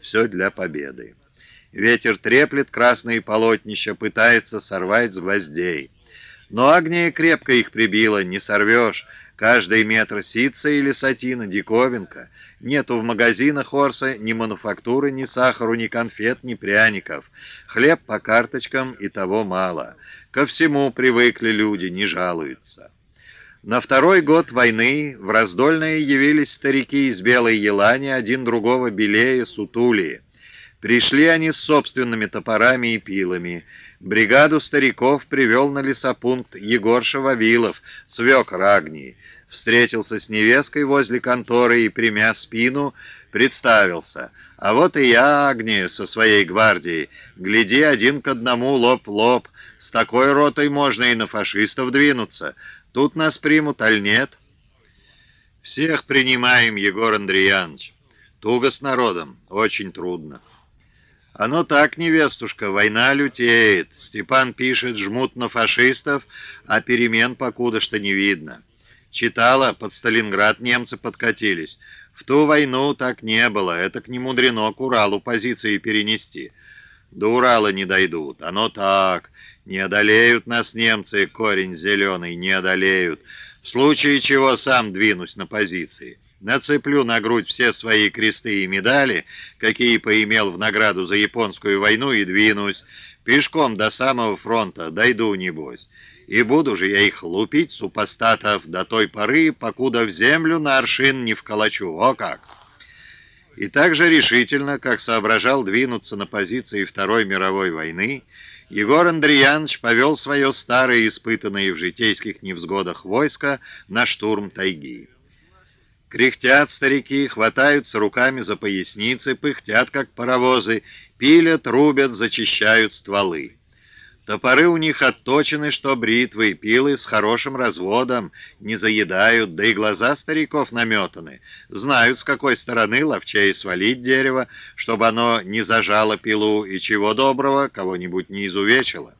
все для победы. Ветер треплет красные полотнища, пытается сорвать с гвоздей. Но Агния крепко их прибила, не сорвешь. Каждый метр ситца или сатина — диковинка. Нету в магазинах Орса ни мануфактуры, ни сахару, ни конфет, ни пряников. Хлеб по карточкам и того мало. Ко всему привыкли люди, не жалуются. На второй год войны в раздольное явились старики из Белой Елани, один другого белее, сутулие. Пришли они с собственными топорами и пилами. Бригаду стариков привел на лесопункт Егор Шававилов, свек Рагнии. Встретился с невесткой возле конторы и, примя спину, представился. А вот и я, Агния, со своей гвардией. Гляди один к одному, лоб-лоб. С такой ротой можно и на фашистов двинуться. Тут нас примут, аль нет? Всех принимаем, Егор Андреянович. Туго с народом, очень трудно. Оно так, невестушка, война лютеет. Степан пишет, жмут на фашистов, а перемен покуда что не видно. Читала, под Сталинград немцы подкатились. В ту войну так не было, это к нему мудрено к Уралу позиции перенести. До Урала не дойдут, оно так... Не одолеют нас немцы, корень зеленый, не одолеют. В случае чего сам двинусь на позиции. Нацеплю на грудь все свои кресты и медали, какие поимел в награду за японскую войну, и двинусь. Пешком до самого фронта дойду, небось. И буду же я их лупить, супостатов, до той поры, покуда в землю на аршин не вколочу. О как! И так же решительно, как соображал двинуться на позиции Второй мировой войны, Егор Андреянович повел свое старое, испытанное в житейских невзгодах войско на штурм тайги. Кряхтят старики, хватаются руками за поясницы, пыхтят, как паровозы, пилят, рубят, зачищают стволы. Топоры у них отточены, что бритвы, пилы с хорошим разводом, не заедают, да и глаза стариков наметаны. Знают, с какой стороны ловчей свалить дерево, чтобы оно не зажало пилу и чего доброго, кого-нибудь не изувечило.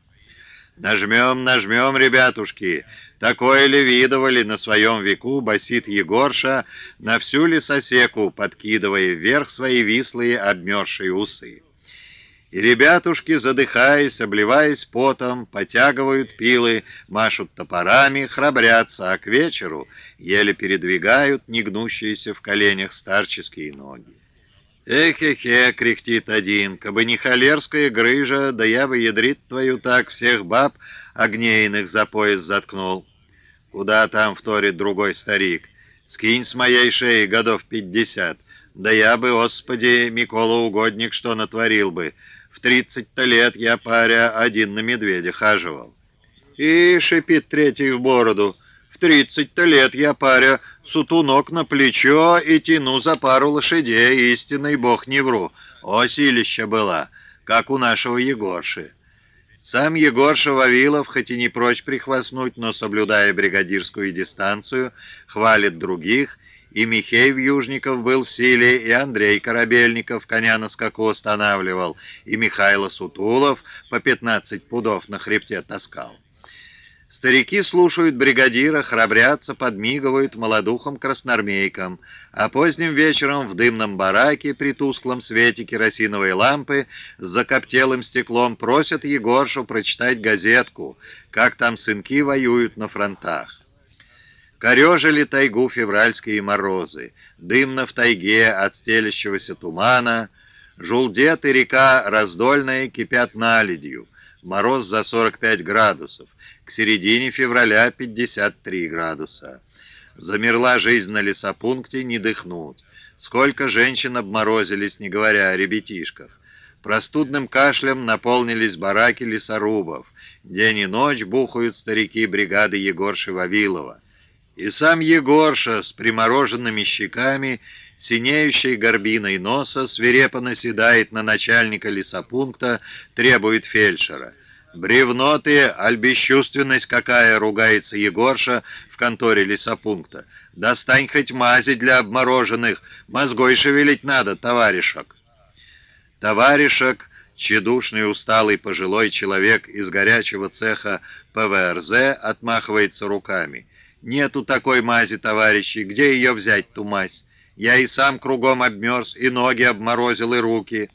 «Нажмем, нажмем, ребятушки!» Такое ли видывали на своем веку, басит Егорша на всю лесосеку, подкидывая вверх свои вислые обмерзшие усы. И ребятушки, задыхаясь, обливаясь потом, потягивают пилы, машут топорами, храбрятся, а к вечеру еле передвигают негнущиеся в коленях старческие ноги. «Эх-эхе!» — кряхтит один. «Кабы не холерская грыжа, да я бы ядрит твою так всех баб огнейных за пояс заткнул». «Куда там?» — вторит другой старик. «Скинь с моей шеи годов пятьдесят. Да я бы, Господи, Микола Угодник, что натворил бы!» В тридцать-то лет я, паря, один на медведя хаживал. И шипит третий в бороду. В тридцать-то лет я, паря, сутунок на плечо и тяну за пару лошадей, истинный бог не вру. О, силища была, как у нашего Егорши. Сам Егорша Вавилов, хоть и не прочь прихвастнуть, но, соблюдая бригадирскую дистанцию, хвалит других и Михей Вьюжников был в силе, и Андрей Корабельников коня на скаку останавливал, и Михайло Сутулов по пятнадцать пудов на хребте таскал. Старики слушают бригадира, храбрятся, подмигивают молодухам красноармейкам, а поздним вечером в дымном бараке при тусклом свете керосиновой лампы с закоптелым стеклом просят Егоршу прочитать газетку, как там сынки воюют на фронтах. Корежили тайгу февральские морозы, дымно в тайге от стелящегося тумана, жулдет и река раздольная кипят наледью, мороз за 45 градусов, к середине февраля 53 градуса. Замерла жизнь на лесопункте, не дыхнуть. Сколько женщин обморозились, не говоря о ребятишках. Простудным кашлем наполнились бараки лесорубов. День и ночь бухают старики бригады Егорши Вавилова. И сам Егорша с примороженными щеками, синеющей горбиной носа, свирепо наседает на начальника лесопункта, требует фельдшера. «Бревно ты, аль бесчувственность какая!» — ругается Егорша в конторе лесопункта. «Достань хоть мази для обмороженных, мозгой шевелить надо, товарищок!» Товарищек, тщедушный усталый пожилой человек из горячего цеха ПВРЗ, отмахивается руками — «Нету такой мази, товарищи. Где ее взять, ту мазь? Я и сам кругом обмерз, и ноги обморозил, и руки.